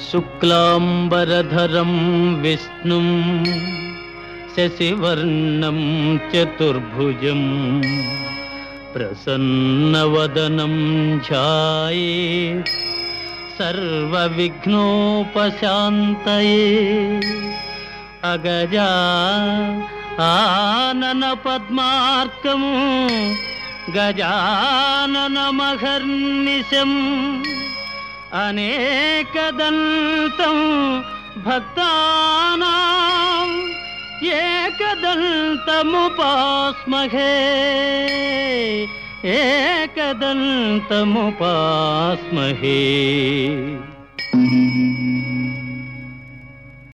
शुक्लाम्बरधरं चतुर्भुज प्रसन्न वदनम प्रसन्नवदनं सर्विघ्नोपात सर्वविघ्नोपशान्तये अगजा गजानन गजाननमघर्निशम् अनेकदन्तं एक एकदन्तमुपास्महे एकदन्तमुपास्महे